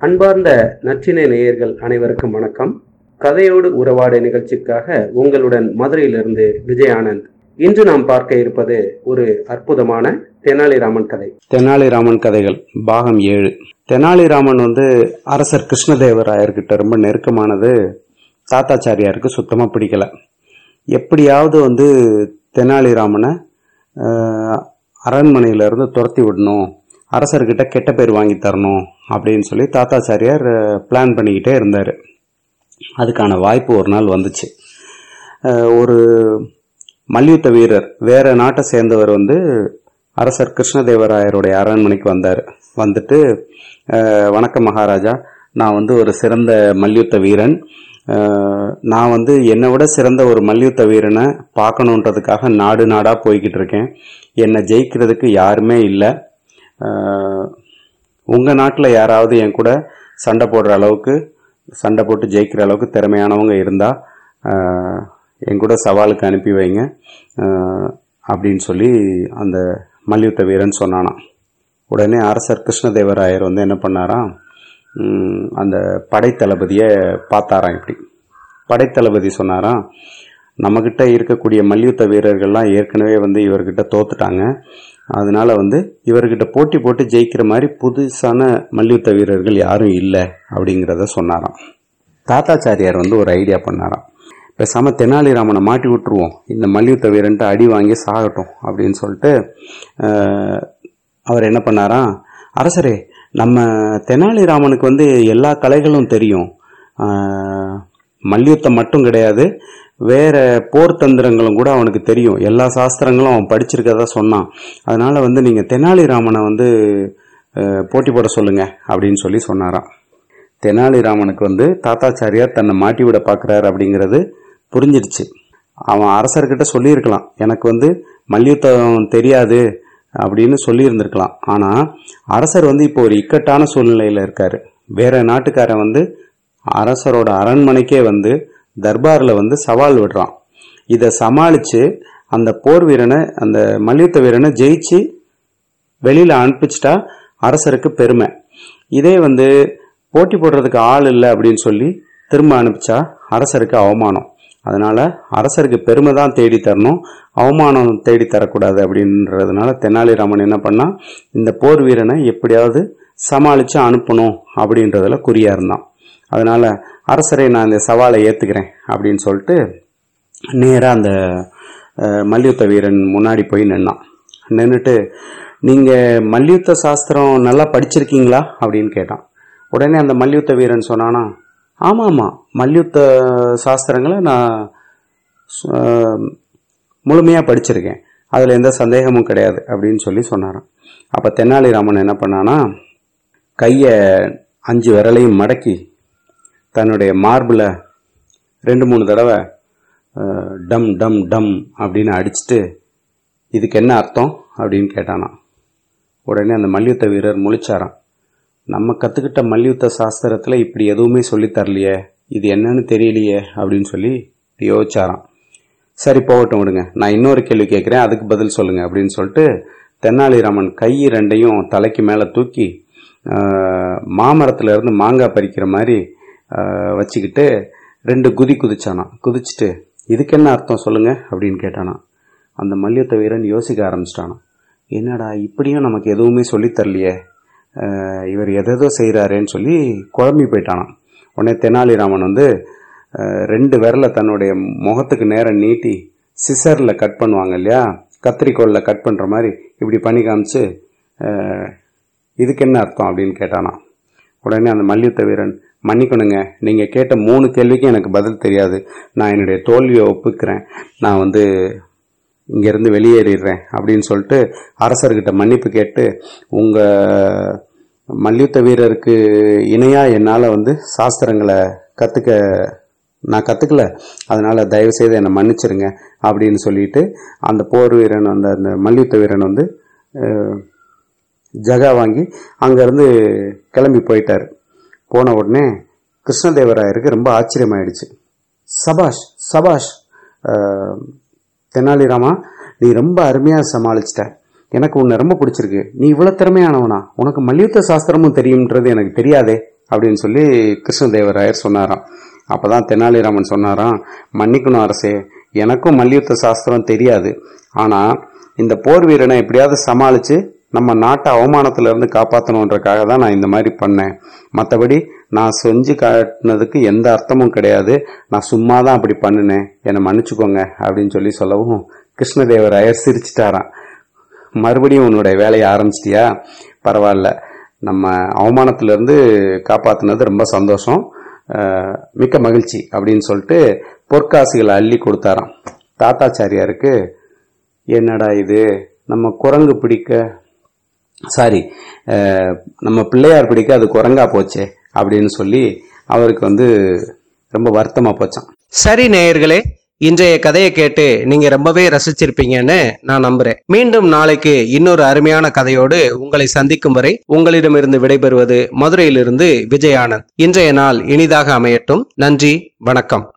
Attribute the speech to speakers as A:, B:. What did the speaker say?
A: அன்பார்ந்த நற்றினை நேயர்கள் அனைவருக்கும் வணக்கம். கதையோடு உறவாடு நிகழ்ச்சிக்காக உங்களுடன் மதுரையிலிருந்து விஜய் ஆனந்த் இன்று நாம் பார்க்க இருப்பது ஒரு அற்புதமான தெனாலிராமன் கதை.
B: தெனாலிராமன் கதைகள் பாகம் ஏழு. தெனாலிராமன் வந்து அரசர் கிருஷ்ணதேவராயர்கிட்ட ரொம்ப நெருக்கமானது. தாத்தாச்சாரியாருக்கு சுத்தமா பிடிக்கல. எப்படியாவது வந்து தெனாலிராமனை அரண்மனையிலிருந்து துரத்தி விடணும். அரசர்கிட்ட கெட்ட பேர் வாங்கி தரணும் அப்படின்னு சொல்லி தாத்தாச்சாரியார் பிளான் பண்ணிக்கிட்டே இருந்தார். அதுக்கான வாய்ப்பு ஒரு நாள் வந்துச்சு. ஒரு மல்யுத்த வீரர் வேற நாட்டை சேர்ந்தவர் வந்து அரசர் கிருஷ்ணதேவராயருடைய அரண்மனைக்கு வந்தார். வந்துட்டு வணக்கம் மகாராஜா நான் வந்து ஒரு சிறந்த மல்யுத்த வீரன். நான் வந்து என்னை விட சிறந்த ஒரு மல்யுத்த வீரனை பார்க்கணுன்றதுக்காக நாடு நாடாக போய்கிட்டு இருக்கேன். என்னை ஜெயிக்கிறதுக்கு யாருமே இல்லை. உங்கள் நாட்டில் யாராவது என் கூட சண்டை போடுற அளவுக்கு சண்டை போட்டு ஜெயிக்கிற அளவுக்கு திறமையானவங்க இருந்தால் என் கூட சவாலுக்கு அனுப்பி வைங்க. அப்படின்னு சொல்லி அந்த மல்யுத்த வீரன் சொன்னானாம். உடனே அரசர் கிருஷ்ணதேவராயர் வந்து என்ன பண்ணாராம்? அந்த படைத்தளபதியை பார்த்தாராம் இப்படி. படைத்தளபதி சொன்னாராம் நம்மக்கிட்ட இருக்கக்கூடிய மல்யுத்த வீரர்கள்லாம் ஏற்கனவே வந்து இவர்கிட்ட தோத்துட்டாங்க. அதனால வந்து இவர்கிட்ட போட்டி போட்டு ஜெயிக்கிற மாதிரி புதுசான மல்யுத்த வீரர்கள் யாரும் இல்லை அப்படிங்கிறத சொன்னாராம். தாத்தாச்சாரியார் வந்து ஒரு ஐடியா பண்ணாராம். பேசாமல் தெனாலிராமனை மாட்டி விட்டுருவோம். இந்த மல்யுத்த வீரன்ட்டு அடி வாங்கி சாகட்டும் அப்படின்னு சொல்லிட்டு அவர் என்ன பண்ணாராம்? அரசரே நம்ம தெனாலிராமனுக்கு வந்து எல்லா கலைகளும் தெரியும். மல்யுத்தம் மட்டும் கிடையாது வேற போர் தந்திரங்களும் கூட அவனுக்கு தெரியும். எல்லா சாஸ்திரங்களும் அவன் படிச்சிருக்கதா சொன்னான். அதனால வந்து நீங்கள் தெனாலிராமனை வந்து போட்டி போட சொல்லுங்க அப்படின்னு சொல்லி சொன்னாராம். தெனாலிராமனுக்கு வந்து தாத்தாச்சாரியார் தன்னை மாட்டி விட பார்க்குறாரு அப்படிங்கிறது புரிஞ்சிடுச்சு. அவன் அரசர்கிட்ட சொல்லியிருக்கலாம். எனக்கு வந்து மல்யுத்தம் தெரியாது அப்படின்னு சொல்லியிருந்திருக்கலாம். ஆனால் அரசர் வந்து இப்போ ஒரு இக்கட்டான சூழ்நிலையில் இருக்கார். வேற நாட்டுக்காரன் வந்து அரசரோட அரண்மனைக்கே வந்து தர்பாரில் வந்து சவால் விடுறான். இதை சமாளித்து அந்த போர் வீரனை அந்த மல்யுத்த வீரனை ஜெயிச்சு வெளியில் அனுப்பிச்சிட்டா அரசருக்கு பெருமை. இதே வந்து போட்டி போடுறதுக்கு ஆள் இல்லை அப்படின்னு சொல்லி திரும்ப அனுப்பிச்சா அரசருக்கு அவமானம். அதனால் அரசருக்கு பெருமை தான் தேடி தரணும் அவமானம் தேடி தரக்கூடாது அப்படின்றதுனால தெனாலிராமன் என்ன பண்ணால் இந்த போர் வீரனை எப்படியாவது சமாளித்து அனுப்பணும் அப்படின்றதுல குறியாக இருந்தான். அதனால் அரசரை நான் இந்த சவாலை ஏற்றுக்கிறேன் அப்படின்னு சொல்லிட்டு நேராக அந்த மல்யுத்த வீரன் முன்னாடி போய் நின்னான். நின்றுட்டு நீங்கள் மல்யுத்த சாஸ்திரம் நல்லா படிச்சிருக்கீங்களா? அப்படின்னு கேட்டான். உடனே அந்த மல்யுத்த வீரன் சொன்னானா ஆமாம் ஆமாம் மல்யுத்த சாஸ்திரங்களை நான் முழுமையாக படிச்சிருக்கேன். அதில் எந்த சந்தேகமும் கிடையாது அப்படின்னு சொல்லி சொன்னாராம். அப்போ தெனாலிராமன் என்ன பண்ணானா கையை அஞ்சு விரலையும் மடக்கி தன்னுடைய மார்பில் ரெண்டு மூணு தடவை டம் டம் டம் அப்படின்னு அடிச்சுட்டு இதுக்கு என்ன அர்த்தம் அப்படின்னு கேட்டானா உடனே அந்த மல்யுத்த வீரர் முழிச்சாராம். நம்ம கற்றுக்கிட்ட மல்யுத்த சாஸ்திரத்தில் இப்படி எதுவுமே சொல்லித்தரலையே இது என்னன்னு தெரியலையே அப்படின்னு சொல்லி யோசிச்சாராம். சரி போகட்டும் விடுங்க. நான் இன்னொரு கேள்வி கேட்குறேன் அதுக்கு பதில் சொல்லுங்கள் அப்படின்னு சொல்லிட்டு தெனாலிராமன் கை ரெண்டையும் தலைக்கு மேலே தூக்கி மாமரத்துலேருந்து இருந்து மாங்காய் பறிக்கிற மாதிரி வச்சுக்கிட்டு ரெண்டு குதி குதிச்சானா. குதிச்சுட்டு இதுக்கு என்ன அர்த்தம் சொல்லுங்க? அப்படின்னு கேட்டானா. அந்த மல்யுத்த வீரன் யோசிக்க ஆரம்பிச்சிட்டானா. என்னடா இப்படியும் நமக்கு எதுவுமே சொல்லித் தரலையே. இவர் எதோ செய்கிறாரேன்னு சொல்லி குழம்பி போயிட்டானான் உடனே தெனாலிராமன் வந்து ரெண்டு விரலை தன்னுடைய முகத்துக்கு நேரம் நீட்டி சிசரில் கட் பண்ணுவாங்க இல்லையா? கத்திரிக்கோளில் கட் பண்ணுற மாதிரி இப்படி பண்ணி காமிச்சு இதுக்கு என்ன அர்த்தம்? அப்படின்னு கேட்டானா. உடனே அந்த மல்யுத்த வீரன் மன்னிக்கணுங்க நீங்கள் கேட்ட மூணு கேள்விக்கும் எனக்கு பதில் தெரியாது. நான் என்னுடைய தோல்வியை ஒப்புக்கிறேன். நான் வந்து இங்கேருந்து வெளியேறிடுறேன் அப்படின்னு சொல்லிட்டு அரசர்கிட்ட மன்னிப்பு கேட்டு உங்கள் மல்யுத்த வீரருக்கு இணையாக என்னால் வந்து சாஸ்திரங்களை கற்றுக்க நான் கற்றுக்கல அதனால் தயவுசெய்து என்னை மன்னிச்சிருங்க அப்படின்னு சொல்லிட்டு அந்த போர் வீரன் அந்த அந்த மல்யுத்த வீரன் வந்து ஜகா வாங்கி அங்கேருந்து கிளம்பி போயிட்டார். போன உடனே கிருஷ்ணதேவராயருக்கு ரொம்ப ஆச்சரியமாயிடுச்சு. சபாஷ் சபாஷ் தெனாலிராமா நீ ரொம்ப அருமையாக சமாளிச்சிட்ட. எனக்கு உன்னை ரொம்ப பிடிச்சிருக்கு. நீ இவ்வளோ திறமையானவனா. உனக்கு மல்யுத்த சாஸ்திரமும் தெரியும்ன்றது எனக்கு தெரியாதே அப்படின்னு சொல்லி கிருஷ்ணதேவராயர் சொன்னாராம். அப்போ தான் தெனாலிராமன் சொன்னாராம் மன்னிக்கணும் அரசே எனக்கும் மல்யுத்த சாஸ்திரம் தெரியாது. ஆனால் இந்த போர் வீரனை எப்படியாவது சமாளித்து நம்ம நாட்டை அவமானத்திலிருந்து காப்பாற்றணுன்றக்காக தான் நான் இந்த மாதிரி பண்ணேன். மற்றபடி நான் செஞ்சு காட்டினதுக்கு எந்த அர்த்தமும் கிடையாது. நான் சும்மா தான் அப்படி பண்ணினேன். என்னை மன்னிச்சுக்கோங்க அப்படின்னு சொல்லி சொல்லவும் கிருஷ்ணதேவராயர் சிரிச்சிட்டாராம். மறுபடியும் உன்னுடைய வேலையை ஆரம்பிச்சிட்டியா? பரவாயில்ல. நம்ம அவமானத்திலிருந்து காப்பாற்றினது ரொம்ப சந்தோஷம். மிக்க மகிழ்ச்சி அப்படின்னு சொல்லிட்டு பொற்காசுகளை அள்ளி கொடுத்தாராம். தாத்தாச்சாரியாருக்கு என்னடா இது? நம்ம குரங்கு பிடிக்க சாரி நம்ம பிள்ளையார் பிடிக்க அது குரங்கா போச்சே அப்படின்னு சொல்லி அவருக்கு வந்து ரொம்ப வருத்தமா போச்சான்
A: சரி நேயர்களே இன்றைய கதையை கேட்டு நீங்க ரொம்பவே ரசிச்சிருப்பீங்கன்னு நான் நம்புறேன். மீண்டும் நாளைக்கு இன்னொரு அருமையான கதையோடு உங்களை சந்திக்கும் வரை உங்களிடமிருந்து விடைபெறுவது மதுரையிலிருந்து விஜய் ஆனந்த் இன்றைய நாள் இனிதாக அமையட்டும். நன்றி வணக்கம்.